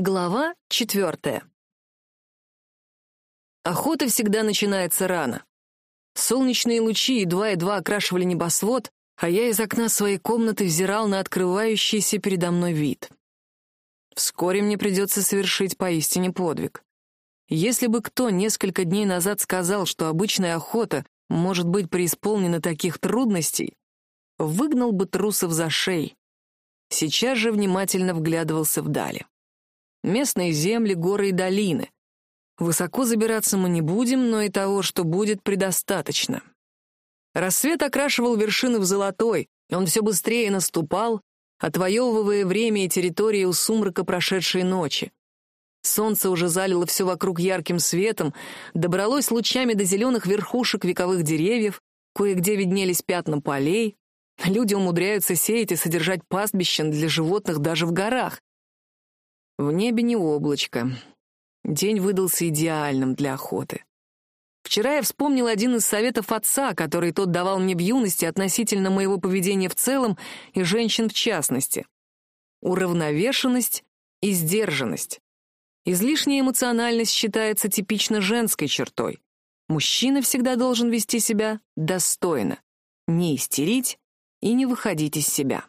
Глава четвертая. Охота всегда начинается рано. Солнечные лучи едва-едва окрашивали небосвод, а я из окна своей комнаты взирал на открывающийся передо мной вид. Вскоре мне придется совершить поистине подвиг. Если бы кто несколько дней назад сказал, что обычная охота может быть преисполнена таких трудностей, выгнал бы трусов за шеи. Сейчас же внимательно вглядывался вдали местные земли, горы и долины. Высоко забираться мы не будем, но и того, что будет, предостаточно. Рассвет окрашивал вершины в золотой, он все быстрее наступал, отвоевывая время и территории у сумрака прошедшей ночи. Солнце уже залило все вокруг ярким светом, добралось лучами до зеленых верхушек вековых деревьев, кое-где виднелись пятна полей. Люди умудряются сеять и содержать пастбищен для животных даже в горах. В небе не облачко. День выдался идеальным для охоты. Вчера я вспомнил один из советов отца, который тот давал мне в юности относительно моего поведения в целом и женщин в частности. Уравновешенность и сдержанность. Излишняя эмоциональность считается типично женской чертой. Мужчина всегда должен вести себя достойно, не истерить и не выходить из себя.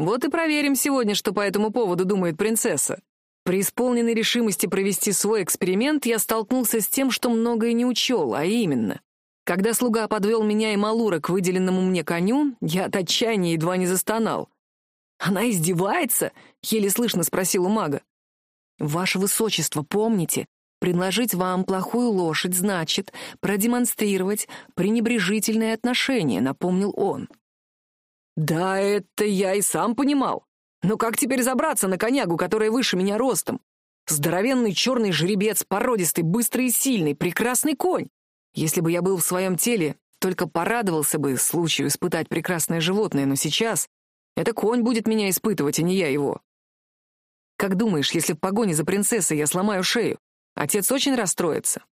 Вот и проверим сегодня, что по этому поводу думает принцесса. При исполненной решимости провести свой эксперимент я столкнулся с тем, что многое не учел, а именно. Когда слуга подвел меня и Малура к выделенному мне коню, я от отчаяния едва не застонал. «Она издевается?» — еле слышно спросил у мага. «Ваше высочество, помните, предложить вам плохую лошадь значит продемонстрировать пренебрежительное отношение», — напомнил он. Да, это я и сам понимал. Но как теперь забраться на конягу, которая выше меня ростом? Здоровенный черный жеребец, породистый, быстрый и сильный, прекрасный конь. Если бы я был в своем теле, только порадовался бы случаю испытать прекрасное животное, но сейчас это конь будет меня испытывать, а не я его. Как думаешь, если в погоне за принцессой я сломаю шею, отец очень расстроится?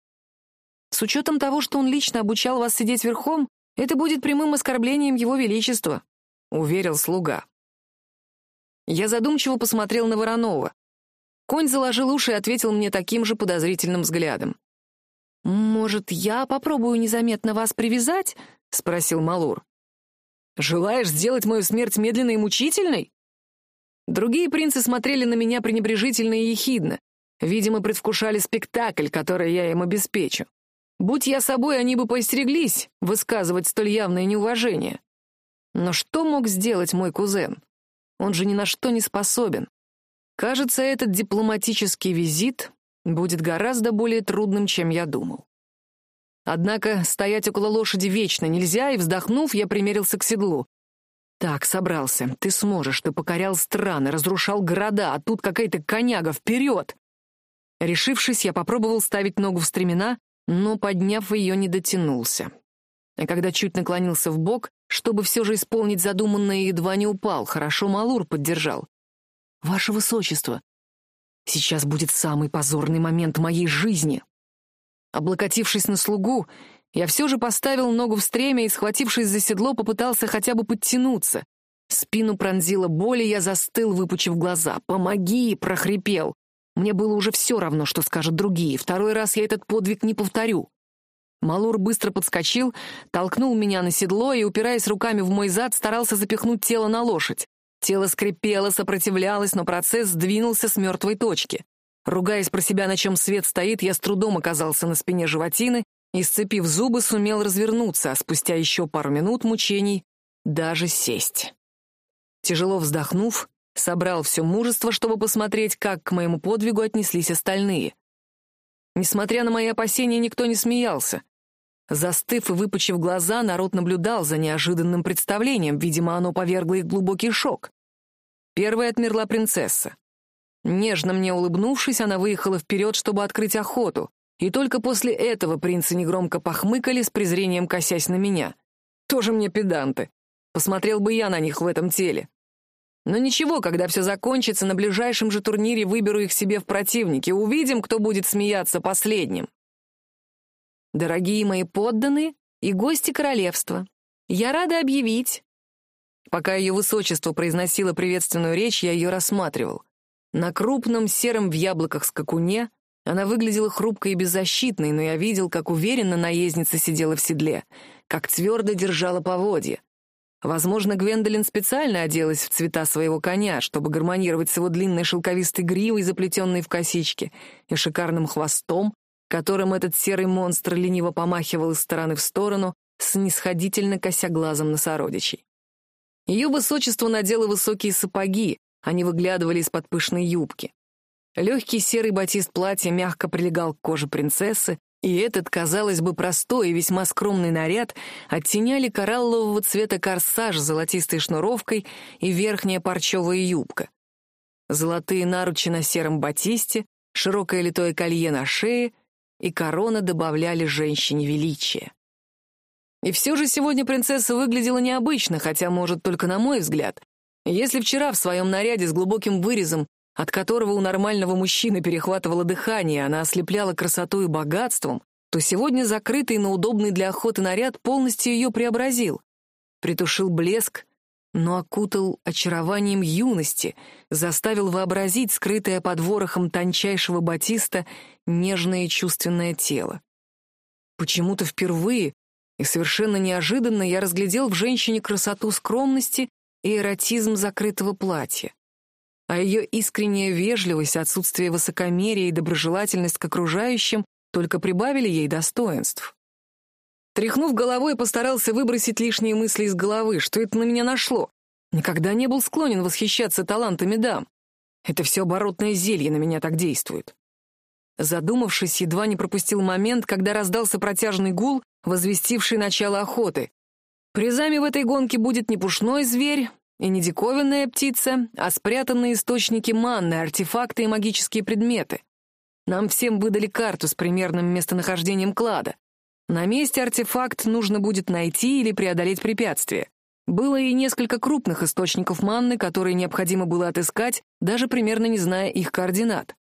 С учетом того, что он лично обучал вас сидеть верхом, это будет прямым оскорблением его величества. — уверил слуга. Я задумчиво посмотрел на Воронова. Конь заложил уши и ответил мне таким же подозрительным взглядом. «Может, я попробую незаметно вас привязать?» — спросил Малур. «Желаешь сделать мою смерть медленной и мучительной?» Другие принцы смотрели на меня пренебрежительно и ехидно. Видимо, предвкушали спектакль, который я им обеспечу. Будь я собой, они бы поостереглись высказывать столь явное неуважение. Но что мог сделать мой кузен? Он же ни на что не способен. Кажется, этот дипломатический визит будет гораздо более трудным, чем я думал. Однако стоять около лошади вечно нельзя, и, вздохнув, я примерился к седлу. «Так, собрался. Ты сможешь. Ты покорял страны, разрушал города, а тут какая-то коняга. Вперед!» Решившись, я попробовал ставить ногу в стремена, но, подняв ее, не дотянулся. А когда чуть наклонился в бок, чтобы все же исполнить задуманное, едва не упал. Хорошо Малур поддержал. «Ваше Высочество, сейчас будет самый позорный момент моей жизни». Облокотившись на слугу, я все же поставил ногу в стремя и, схватившись за седло, попытался хотя бы подтянуться. Спину пронзила боль, и я застыл, выпучив глаза. «Помоги!» — прохрипел. Мне было уже все равно, что скажут другие. Второй раз я этот подвиг не повторю. Малур быстро подскочил, толкнул меня на седло и, упираясь руками в мой зад, старался запихнуть тело на лошадь. Тело скрипело, сопротивлялось, но процесс сдвинулся с мертвой точки. Ругаясь про себя, на чем свет стоит, я с трудом оказался на спине животины и, сцепив зубы, сумел развернуться, а спустя еще пару минут мучений даже сесть. Тяжело вздохнув, собрал все мужество, чтобы посмотреть, как к моему подвигу отнеслись остальные. Несмотря на мои опасения, никто не смеялся. Застыв и выпучив глаза, народ наблюдал за неожиданным представлением, видимо, оно повергло их глубокий шок. Первой отмерла принцесса. Нежно мне улыбнувшись, она выехала вперед, чтобы открыть охоту, и только после этого принцы негромко похмыкали с презрением косясь на меня. Тоже мне педанты. Посмотрел бы я на них в этом теле. Но ничего, когда все закончится, на ближайшем же турнире выберу их себе в противники. Увидим, кто будет смеяться последним. Дорогие мои подданные и гости королевства, я рада объявить. Пока ее высочество произносило приветственную речь, я ее рассматривал. На крупном сером в яблоках скакуне она выглядела хрупкой и беззащитной, но я видел, как уверенно наездница сидела в седле, как твердо держала поводья. Возможно, Гвендолин специально оделась в цвета своего коня, чтобы гармонировать с его длинной шелковистой гривой, заплетенной в косички, и шикарным хвостом, которым этот серый монстр лениво помахивал из стороны в сторону, снисходительно кося глазом на сородичей. Ее высочество надело высокие сапоги, они выглядывали из-под пышной юбки. Легкий серый батист платья мягко прилегал к коже принцессы, и этот, казалось бы, простой и весьма скромный наряд оттеняли кораллового цвета корсаж с золотистой шнуровкой и верхняя парчевая юбка. Золотые наручи на сером батисте, широкое литое колье на шее и корона добавляли женщине величия. И все же сегодня принцесса выглядела необычно, хотя, может, только на мой взгляд. Если вчера в своем наряде с глубоким вырезом от которого у нормального мужчины перехватывало дыхание, она ослепляла красотой и богатством, то сегодня закрытый, но удобный для охоты наряд полностью ее преобразил. Притушил блеск, но окутал очарованием юности, заставил вообразить скрытое под ворохом тончайшего батиста нежное и чувственное тело. Почему-то впервые и совершенно неожиданно я разглядел в женщине красоту скромности и эротизм закрытого платья а ее искренняя вежливость, отсутствие высокомерия и доброжелательность к окружающим только прибавили ей достоинств. Тряхнув головой, постарался выбросить лишние мысли из головы, что это на меня нашло. Никогда не был склонен восхищаться талантами дам. Это все оборотное зелье на меня так действует. Задумавшись, едва не пропустил момент, когда раздался протяжный гул, возвестивший начало охоты. Призами в этой гонке будет не пушной зверь, и не диковинная птица, а спрятанные источники манны, артефакты и магические предметы. Нам всем выдали карту с примерным местонахождением клада. На месте артефакт нужно будет найти или преодолеть препятствие. Было и несколько крупных источников манны, которые необходимо было отыскать, даже примерно не зная их координат.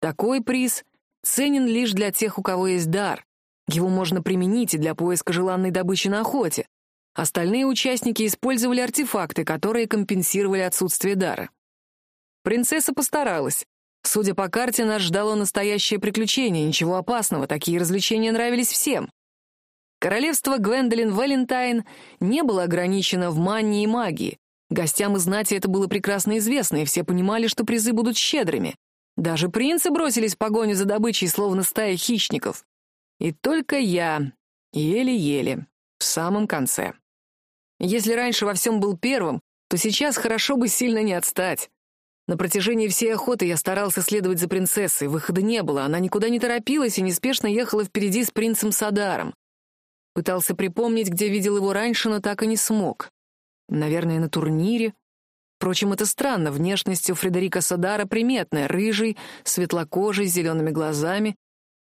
Такой приз ценен лишь для тех, у кого есть дар. Его можно применить и для поиска желанной добычи на охоте. Остальные участники использовали артефакты, которые компенсировали отсутствие дара. Принцесса постаралась. Судя по карте, нас ждало настоящее приключение, ничего опасного, такие развлечения нравились всем. Королевство Гвендолин Валентайн не было ограничено в мании и магии. Гостям из знати это было прекрасно известно, и все понимали, что призы будут щедрыми. Даже принцы бросились в погоню за добычей, словно стая хищников. И только я, еле-еле, в самом конце. Если раньше во всем был первым, то сейчас хорошо бы сильно не отстать. На протяжении всей охоты я старался следовать за принцессой, выхода не было, она никуда не торопилась и неспешно ехала впереди с принцем Садаром. Пытался припомнить, где видел его раньше, но так и не смог. Наверное, на турнире. Впрочем, это странно, внешность у Фредерика Садара приметная, рыжий, светлокожий, с зелеными глазами.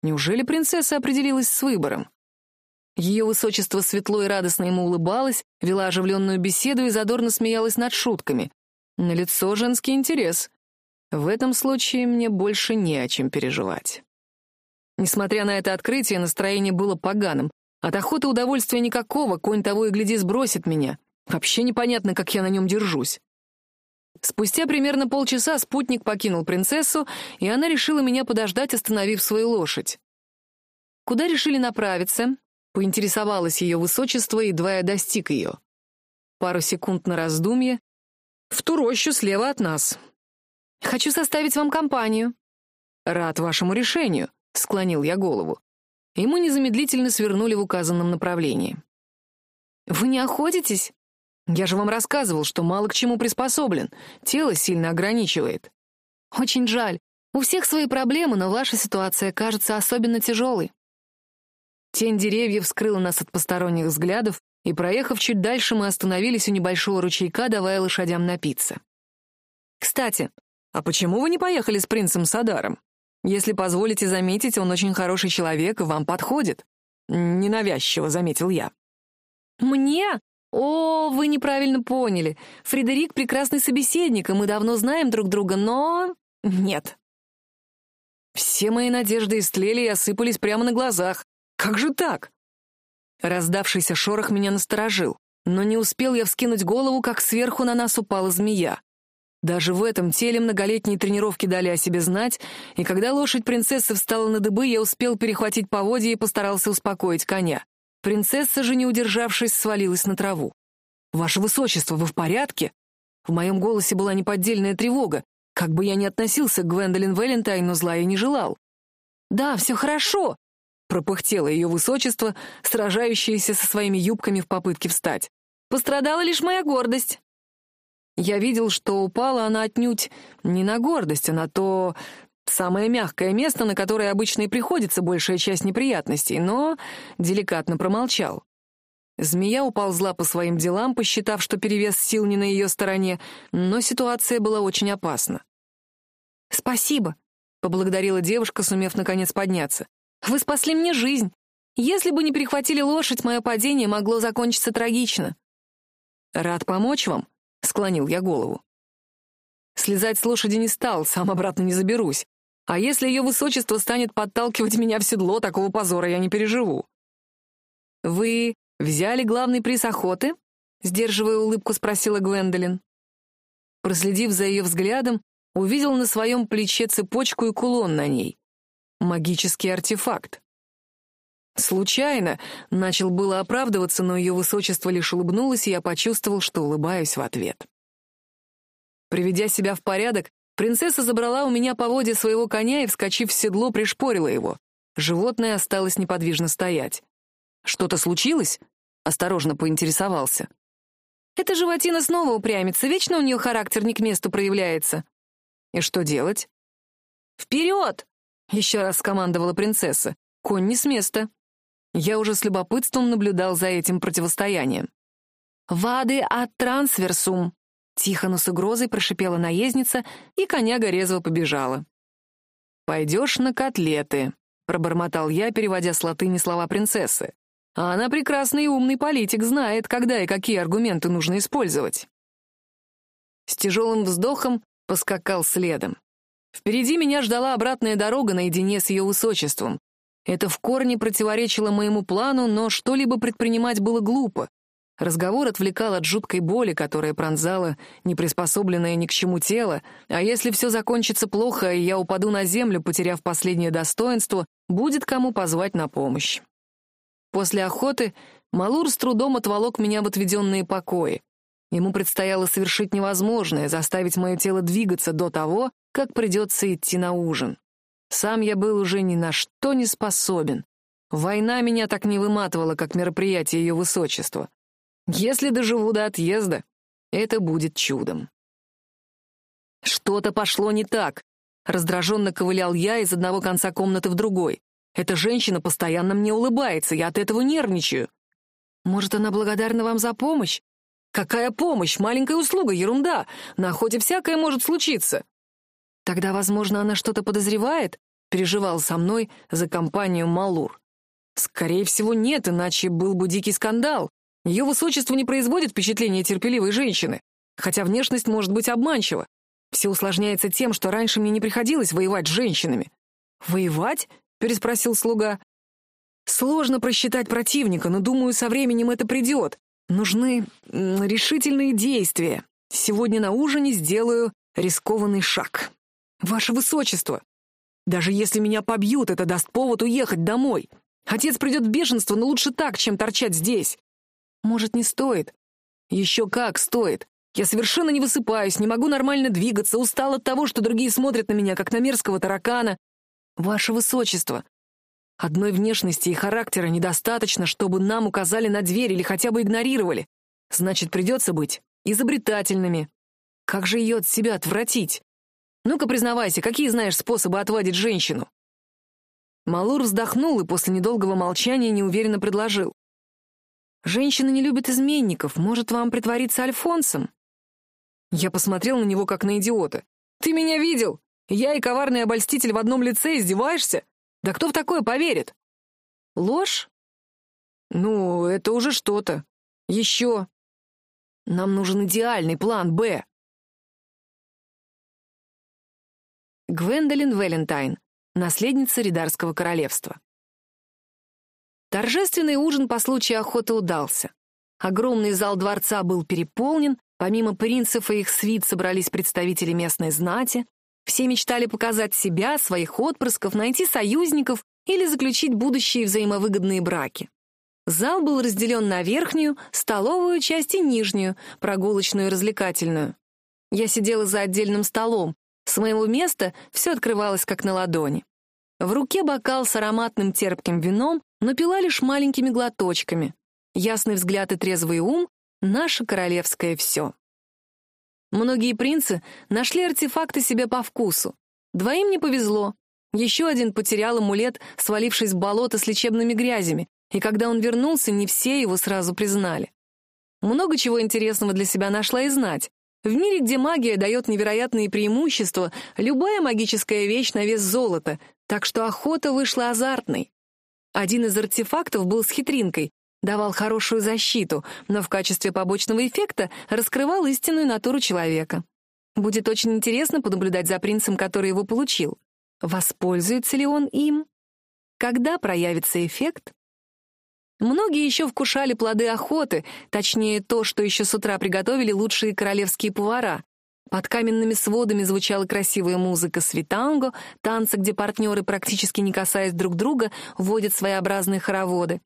Неужели принцесса определилась с выбором? Ее высочество светло и радостно ему улыбалось, вела оживленную беседу и задорно смеялась над шутками. На лицо женский интерес. В этом случае мне больше не о чем переживать. Несмотря на это открытие, настроение было поганым. От охоты удовольствия никакого, конь того и гляди сбросит меня. Вообще непонятно, как я на нем держусь. Спустя примерно полчаса спутник покинул принцессу, и она решила меня подождать, остановив свою лошадь. Куда решили направиться? Поинтересовалось ее высочество, едва я достиг ее. Пару секунд на раздумье. В ту рощу слева от нас. «Хочу составить вам компанию». «Рад вашему решению», — склонил я голову. Ему незамедлительно свернули в указанном направлении. «Вы не охотитесь?» «Я же вам рассказывал, что мало к чему приспособлен. Тело сильно ограничивает». «Очень жаль. У всех свои проблемы, но ваша ситуация кажется особенно тяжелой. Тень деревьев скрыла нас от посторонних взглядов, и, проехав чуть дальше, мы остановились у небольшого ручейка, давая лошадям напиться. «Кстати, а почему вы не поехали с принцем Садаром? Если позволите заметить, он очень хороший человек и вам подходит». Ненавязчиво заметил я. «Мне? О, вы неправильно поняли. Фредерик — прекрасный собеседник, и мы давно знаем друг друга, но... нет». Все мои надежды истлели и осыпались прямо на глазах. Как же так? Раздавшийся шорох меня насторожил, но не успел я вскинуть голову, как сверху на нас упала змея. Даже в этом теле многолетние тренировки дали о себе знать, и когда лошадь принцессы встала на дыбы, я успел перехватить поводья и постарался успокоить коня. Принцесса же, не удержавшись, свалилась на траву. «Ваше высочество, вы в порядке?» В моем голосе была неподдельная тревога. Как бы я ни относился к Гвендолин Валентайн, но зла я не желал. «Да, все хорошо», — пропыхтело ее высочество, сражающееся со своими юбками в попытке встать. «Пострадала лишь моя гордость». Я видел, что упала она отнюдь не на гордость, а на то самое мягкое место, на которое обычно и приходится большая часть неприятностей, но деликатно промолчал. Змея уползла по своим делам, посчитав, что перевес сил не на ее стороне, но ситуация была очень опасна. «Спасибо», — поблагодарила девушка, сумев наконец подняться. «Вы спасли мне жизнь. Если бы не перехватили лошадь, мое падение могло закончиться трагично». «Рад помочь вам», — склонил я голову. Слезать с лошади не стал, сам обратно не заберусь. А если ее высочество станет подталкивать меня в седло, такого позора я не переживу. «Вы «Взяли главный приз охоты?» — сдерживая улыбку, спросила Гвендолин. Проследив за ее взглядом, увидел на своем плече цепочку и кулон на ней. Магический артефакт. Случайно начал было оправдываться, но ее высочество лишь улыбнулось, и я почувствовал, что улыбаюсь в ответ. Приведя себя в порядок, принцесса забрала у меня поводья своего коня и, вскочив в седло, пришпорила его. Животное осталось неподвижно стоять. «Что-то случилось?» — осторожно поинтересовался. «Эта животина снова упрямится, вечно у нее характер не к месту проявляется». «И что делать?» «Вперед!» — еще раз скомандовала принцесса. «Конь не с места». Я уже с любопытством наблюдал за этим противостоянием. «Вады от трансверсум!» Тихо, но с угрозой прошипела наездница, и коняга резво побежала. «Пойдешь на котлеты», — пробормотал я, переводя с латыни слова принцессы. А она прекрасный и умный политик, знает, когда и какие аргументы нужно использовать. С тяжелым вздохом поскакал следом. Впереди меня ждала обратная дорога наедине с ее высочеством. Это в корне противоречило моему плану, но что-либо предпринимать было глупо. Разговор отвлекал от жуткой боли, которая пронзала неприспособленное ни к чему тело, а если все закончится плохо, и я упаду на землю, потеряв последнее достоинство, будет кому позвать на помощь. После охоты Малур с трудом отволок меня в отведенные покои. Ему предстояло совершить невозможное, заставить мое тело двигаться до того, как придется идти на ужин. Сам я был уже ни на что не способен. Война меня так не выматывала, как мероприятие ее высочества. Если доживу до отъезда, это будет чудом. Что-то пошло не так. Раздраженно ковылял я из одного конца комнаты в другой. Эта женщина постоянно мне улыбается, я от этого нервничаю. Может, она благодарна вам за помощь? Какая помощь? Маленькая услуга, ерунда. На охоте всякое может случиться. Тогда, возможно, она что-то подозревает? Переживал со мной за компанию Малур. Скорее всего, нет, иначе был бы дикий скандал. Ее высочество не производит впечатления терпеливой женщины, хотя внешность может быть обманчива. Все усложняется тем, что раньше мне не приходилось воевать с женщинами. Воевать? переспросил слуга. Сложно просчитать противника, но, думаю, со временем это придет. Нужны решительные действия. Сегодня на ужине сделаю рискованный шаг. Ваше Высочество, даже если меня побьют, это даст повод уехать домой. Отец придет в бешенство, но лучше так, чем торчать здесь. Может, не стоит? Еще как стоит. Я совершенно не высыпаюсь, не могу нормально двигаться, устал от того, что другие смотрят на меня, как на мерзкого таракана, «Ваше высочество, одной внешности и характера недостаточно, чтобы нам указали на дверь или хотя бы игнорировали. Значит, придется быть изобретательными. Как же ее от себя отвратить? Ну-ка, признавайся, какие знаешь способы отвадить женщину?» Малур вздохнул и после недолгого молчания неуверенно предложил. «Женщины не любят изменников. Может, вам притвориться Альфонсом?» Я посмотрел на него, как на идиота. «Ты меня видел? Я и коварный обольститель в одном лице издеваешься? Да кто в такое поверит? Ложь? Ну, это уже что-то. Еще. Нам нужен идеальный план «Б». Гвендолин Валентайн, наследница Ридарского королевства. Торжественный ужин по случаю охоты удался. Огромный зал дворца был переполнен, Помимо принцев и их свит собрались представители местной знати. Все мечтали показать себя, своих отпрысков, найти союзников или заключить будущие взаимовыгодные браки. Зал был разделен на верхнюю, столовую часть и нижнюю, прогулочную и развлекательную. Я сидела за отдельным столом. С моего места все открывалось как на ладони. В руке бокал с ароматным терпким вином, но пила лишь маленькими глоточками. Ясный взгляд и трезвый ум — наше королевское все. Многие принцы нашли артефакты себе по вкусу. Двоим не повезло. Еще один потерял амулет, свалившись в болото с лечебными грязями, и когда он вернулся, не все его сразу признали. Много чего интересного для себя нашла и знать. В мире, где магия дает невероятные преимущества, любая магическая вещь на вес золота, так что охота вышла азартной. Один из артефактов был с хитринкой, давал хорошую защиту, но в качестве побочного эффекта раскрывал истинную натуру человека. Будет очень интересно понаблюдать за принцем, который его получил. Воспользуется ли он им? Когда проявится эффект? Многие еще вкушали плоды охоты, точнее, то, что еще с утра приготовили лучшие королевские повара. Под каменными сводами звучала красивая музыка свитанго, танцы, где партнеры, практически не касаясь друг друга, вводят своеобразные хороводы.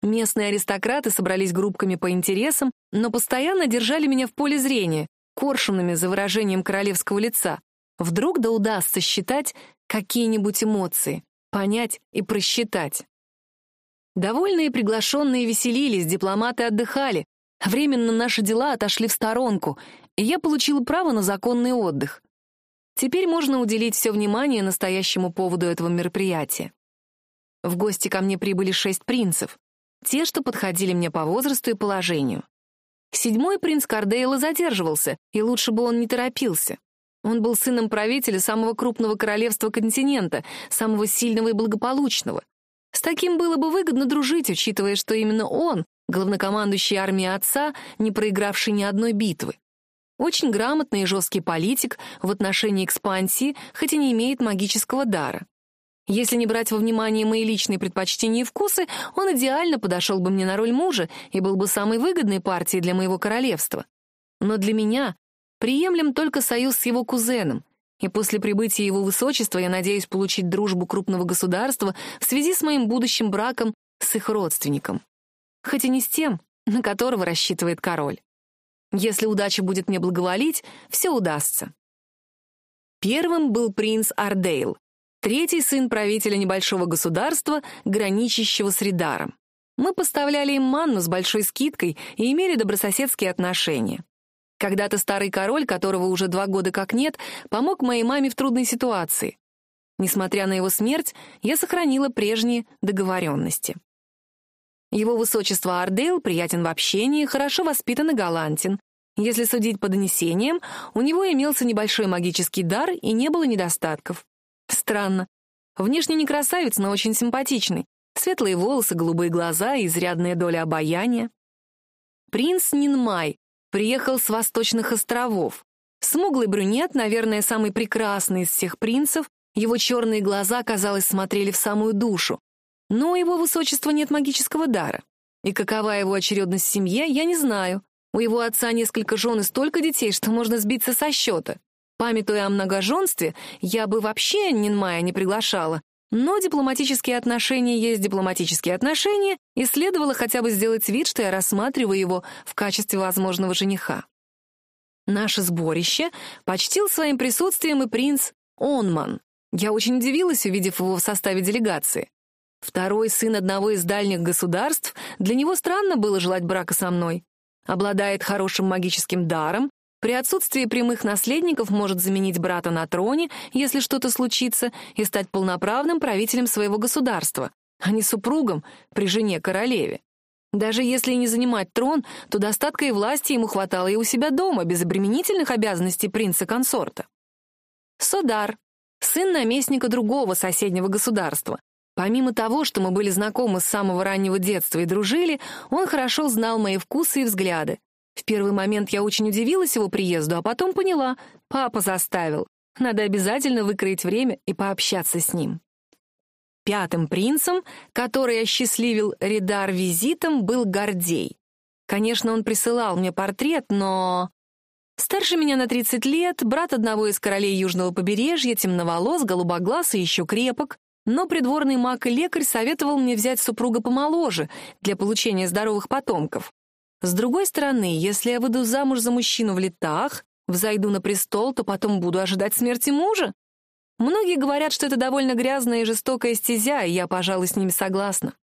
Местные аристократы собрались группками по интересам, но постоянно держали меня в поле зрения, коршунами за выражением королевского лица. Вдруг да удастся считать какие-нибудь эмоции, понять и просчитать. Довольные приглашенные веселились, дипломаты отдыхали. Временно наши дела отошли в сторонку, и я получила право на законный отдых. Теперь можно уделить все внимание настоящему поводу этого мероприятия. В гости ко мне прибыли шесть принцев, те, что подходили мне по возрасту и положению. Седьмой принц Кардейла задерживался, и лучше бы он не торопился. Он был сыном правителя самого крупного королевства континента, самого сильного и благополучного. С таким было бы выгодно дружить, учитывая, что именно он, главнокомандующий армией отца, не проигравший ни одной битвы. Очень грамотный и жесткий политик в отношении экспансии, хоть и не имеет магического дара. Если не брать во внимание мои личные предпочтения и вкусы, он идеально подошел бы мне на роль мужа и был бы самой выгодной партией для моего королевства. Но для меня приемлем только союз с его кузеном, и после прибытия его высочества я надеюсь получить дружбу крупного государства в связи с моим будущим браком с их родственником. Хоть и не с тем, на которого рассчитывает король. Если удача будет мне благоволить, все удастся. Первым был принц Ардейл, третий сын правителя небольшого государства, граничащего с Ридаром. Мы поставляли им манну с большой скидкой и имели добрососедские отношения. Когда-то старый король, которого уже два года как нет, помог моей маме в трудной ситуации. Несмотря на его смерть, я сохранила прежние договоренности. Его высочество Ардейл приятен в общении, хорошо воспитан и галантен. Если судить по донесениям, у него имелся небольшой магический дар и не было недостатков. Странно. Внешне не красавец, но очень симпатичный. Светлые волосы, голубые глаза и изрядная доля обаяния. Принц Нинмай, приехал с восточных островов. Смуглый брюнет, наверное, самый прекрасный из всех принцев, его черные глаза, казалось, смотрели в самую душу. Но у его высочества нет магического дара. И какова его очередность в семье, я не знаю. У его отца несколько жен и столько детей, что можно сбиться со счета. Памятуя о многоженстве, я бы вообще Нинмая не приглашала, но дипломатические отношения есть дипломатические отношения, и следовало хотя бы сделать вид, что я рассматриваю его в качестве возможного жениха. Наше сборище почтил своим присутствием и принц Онман. Я очень удивилась, увидев его в составе делегации. Второй сын одного из дальних государств, для него странно было желать брака со мной. Обладает хорошим магическим даром, при отсутствии прямых наследников может заменить брата на троне, если что-то случится, и стать полноправным правителем своего государства, а не супругом при жене-королеве. Даже если не занимать трон, то достатка и власти ему хватало и у себя дома, без обременительных обязанностей принца-консорта. Содар, сын наместника другого соседнего государства. Помимо того, что мы были знакомы с самого раннего детства и дружили, он хорошо знал мои вкусы и взгляды. В первый момент я очень удивилась его приезду, а потом поняла — папа заставил. Надо обязательно выкроить время и пообщаться с ним. Пятым принцем, который осчастливил Ридар визитом, был Гордей. Конечно, он присылал мне портрет, но... Старше меня на 30 лет, брат одного из королей южного побережья, темноволос, голубоглаз и еще крепок. Но придворный маг и лекарь советовал мне взять супруга помоложе для получения здоровых потомков. С другой стороны, если я выйду замуж за мужчину в летах, взойду на престол, то потом буду ожидать смерти мужа. Многие говорят, что это довольно грязная и жестокая стезя, и я, пожалуй, с ними согласна.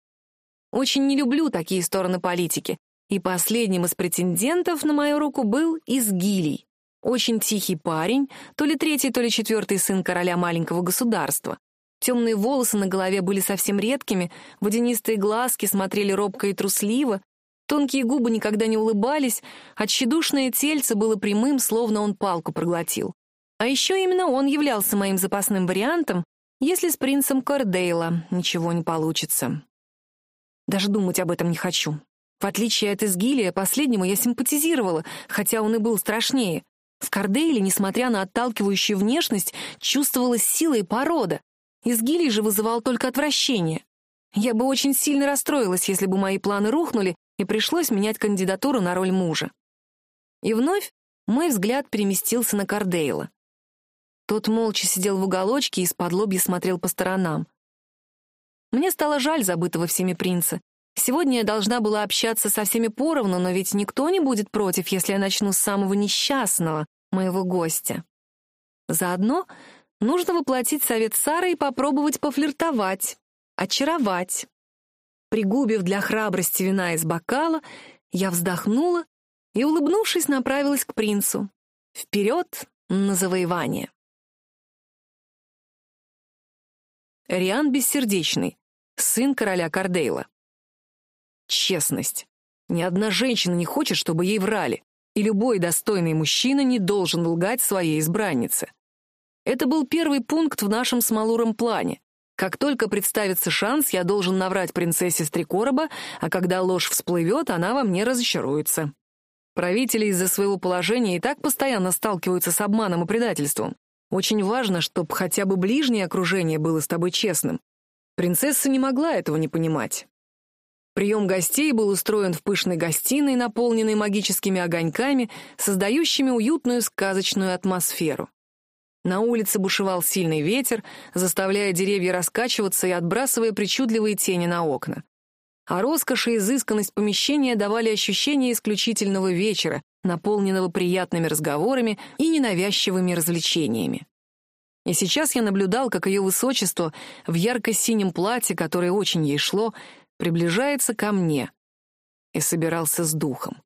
Очень не люблю такие стороны политики, и последним из претендентов на мою руку был Изгилий. Очень тихий парень, то ли третий, то ли четвертый сын короля маленького государства. Темные волосы на голове были совсем редкими, водянистые глазки смотрели робко и трусливо, тонкие губы никогда не улыбались, а тщедушное тельце было прямым, словно он палку проглотил. А еще именно он являлся моим запасным вариантом, если с принцем Кордейла ничего не получится. Даже думать об этом не хочу. В отличие от Изгилия, последнему я симпатизировала, хотя он и был страшнее. В Кордейле, несмотря на отталкивающую внешность, чувствовалась сила и порода. Изгилий же вызывал только отвращение. Я бы очень сильно расстроилась, если бы мои планы рухнули, и пришлось менять кандидатуру на роль мужа. И вновь мой взгляд переместился на Кардейла. Тот молча сидел в уголочке и из-под лобья смотрел по сторонам. Мне стало жаль забытого всеми принца. Сегодня я должна была общаться со всеми поровну, но ведь никто не будет против, если я начну с самого несчастного, моего гостя. Заодно Нужно воплотить совет Сары и попробовать пофлиртовать, очаровать. Пригубив для храбрости вина из бокала, я вздохнула и, улыбнувшись, направилась к принцу. Вперед на завоевание. Риан Бессердечный, сын короля Кардейла. Честность. Ни одна женщина не хочет, чтобы ей врали, и любой достойный мужчина не должен лгать своей избраннице. Это был первый пункт в нашем с Малуром плане. Как только представится шанс, я должен наврать принцессе с три короба, а когда ложь всплывет, она во мне разочаруется. Правители из-за своего положения и так постоянно сталкиваются с обманом и предательством. Очень важно, чтобы хотя бы ближнее окружение было с тобой честным. Принцесса не могла этого не понимать. Прием гостей был устроен в пышной гостиной, наполненной магическими огоньками, создающими уютную сказочную атмосферу. На улице бушевал сильный ветер, заставляя деревья раскачиваться и отбрасывая причудливые тени на окна. А роскошь и изысканность помещения давали ощущение исключительного вечера, наполненного приятными разговорами и ненавязчивыми развлечениями. И сейчас я наблюдал, как ее высочество в ярко-синем платье, которое очень ей шло, приближается ко мне и собирался с духом.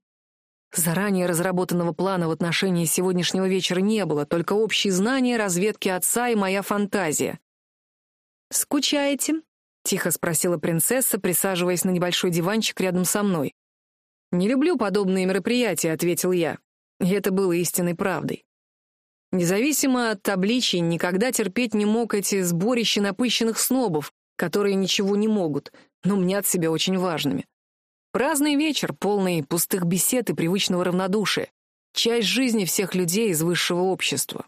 Заранее разработанного плана в отношении сегодняшнего вечера не было, только общие знания, разведки отца и моя фантазия. «Скучаете?» — тихо спросила принцесса, присаживаясь на небольшой диванчик рядом со мной. «Не люблю подобные мероприятия», — ответил я. И это было истинной правдой. Независимо от табличей, никогда терпеть не мог эти сборища напыщенных снобов, которые ничего не могут, но мнят себя очень важными. Праздный вечер, полный пустых бесед и привычного равнодушия. Часть жизни всех людей из высшего общества.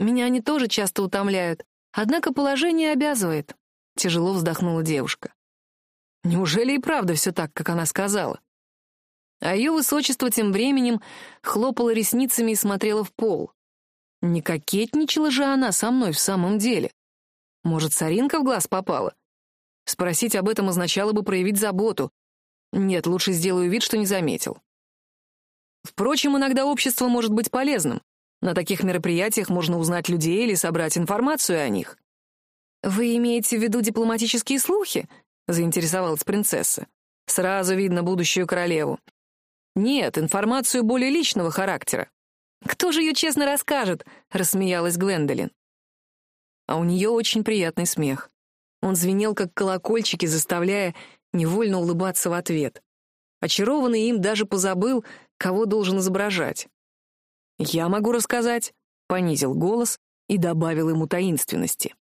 Меня они тоже часто утомляют, однако положение обязывает. Тяжело вздохнула девушка. Неужели и правда все так, как она сказала? А ее высочество тем временем хлопало ресницами и смотрела в пол. Не кокетничала же она со мной в самом деле. Может, соринка в глаз попала? Спросить об этом означало бы проявить заботу, нет, лучше сделаю вид, что не заметил. Впрочем, иногда общество может быть полезным. На таких мероприятиях можно узнать людей или собрать информацию о них. «Вы имеете в виду дипломатические слухи?» — заинтересовалась принцесса. «Сразу видно будущую королеву». «Нет, информацию более личного характера». «Кто же ее честно расскажет?» — рассмеялась Гвендолин. А у нее очень приятный смех. Он звенел, как колокольчики, заставляя невольно улыбаться в ответ. Очарованный им даже позабыл, кого должен изображать. «Я могу рассказать», — понизил голос и добавил ему таинственности.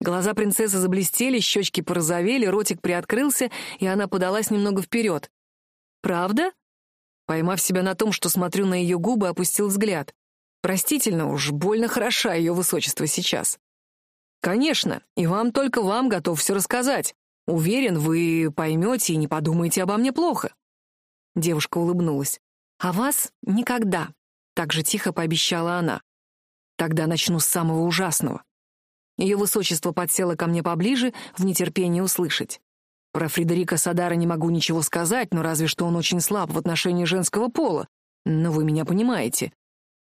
Глаза принцессы заблестели, щечки порозовели, ротик приоткрылся, и она подалась немного вперед. «Правда?» Поймав себя на том, что смотрю на ее губы, опустил взгляд. Простительно уж, больно хороша ее высочество сейчас. «Конечно, и вам только вам готов все рассказать. Уверен, вы поймете и не подумаете обо мне плохо». Девушка улыбнулась. «А вас никогда. так же тихо пообещала она. Тогда начну с самого ужасного. Ее высочество подсело ко мне поближе, в нетерпении услышать. Про Фредерика Садара не могу ничего сказать, но разве что он очень слаб в отношении женского пола. Но вы меня понимаете.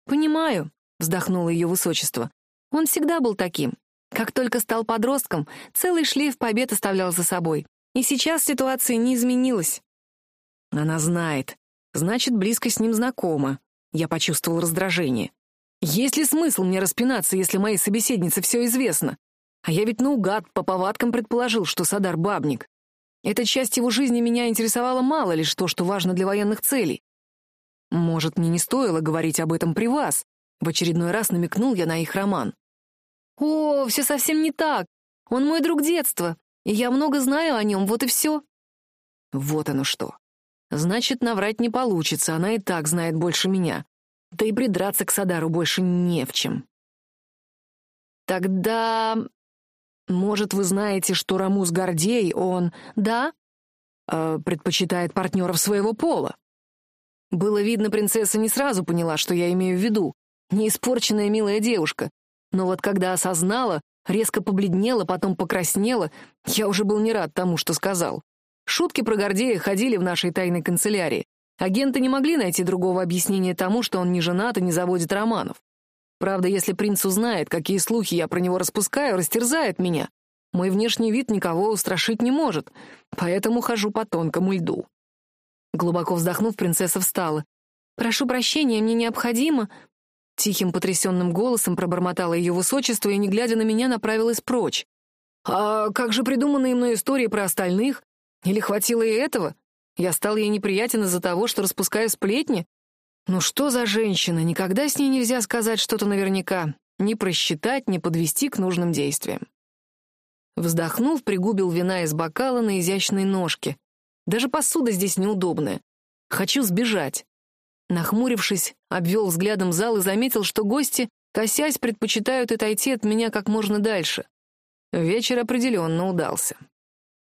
Понимаю, вздохнуло ее высочество. Он всегда был таким. Как только стал подростком, целый шлейф побед оставлял за собой. И сейчас ситуация не изменилась. Она знает. Значит, близко с ним знакома. Я почувствовал раздражение. Есть ли смысл мне распинаться, если моей собеседнице все известно? А я ведь наугад по повадкам предположил, что Садар — бабник. Эта часть его жизни меня интересовала мало лишь то, что важно для военных целей. Может, мне не стоило говорить об этом при вас? В очередной раз намекнул я на их роман. О, все совсем не так. Он мой друг детства, и я много знаю о нем, вот и все. Вот оно что. Значит, наврать не получится, она и так знает больше меня. Да и придраться к Садару больше не в чем. Тогда... Может, вы знаете, что Рамус Гордей, он... Да? Э, предпочитает партнеров своего пола. Было видно, принцесса не сразу поняла, что я имею в виду. Неиспорченная милая девушка. Но вот когда осознала, резко побледнела, потом покраснела, я уже был не рад тому, что сказал. Шутки про Гордея ходили в нашей тайной канцелярии. Агенты не могли найти другого объяснения тому, что он не женат и не заводит романов. Правда, если принц узнает, какие слухи я про него распускаю, растерзает меня. Мой внешний вид никого устрашить не может, поэтому хожу по тонкому льду. Глубоко вздохнув, принцесса встала. «Прошу прощения, мне необходимо...» Тихим потрясенным голосом пробормотала ее высочество и, не глядя на меня, направилась прочь. «А как же придуманные мной истории про остальных? Или хватило и этого? Я стал ей неприятен из-за того, что распускаю сплетни? Ну что за женщина? Никогда с ней нельзя сказать что-то наверняка. Ни просчитать, ни подвести к нужным действиям. Вздохнув, пригубил вина из бокала на изящной ножке. Даже посуда здесь неудобная. Хочу сбежать. Нахмурившись, обвел взглядом зал и заметил, что гости, косясь, предпочитают отойти от меня как можно дальше. Вечер определенно удался.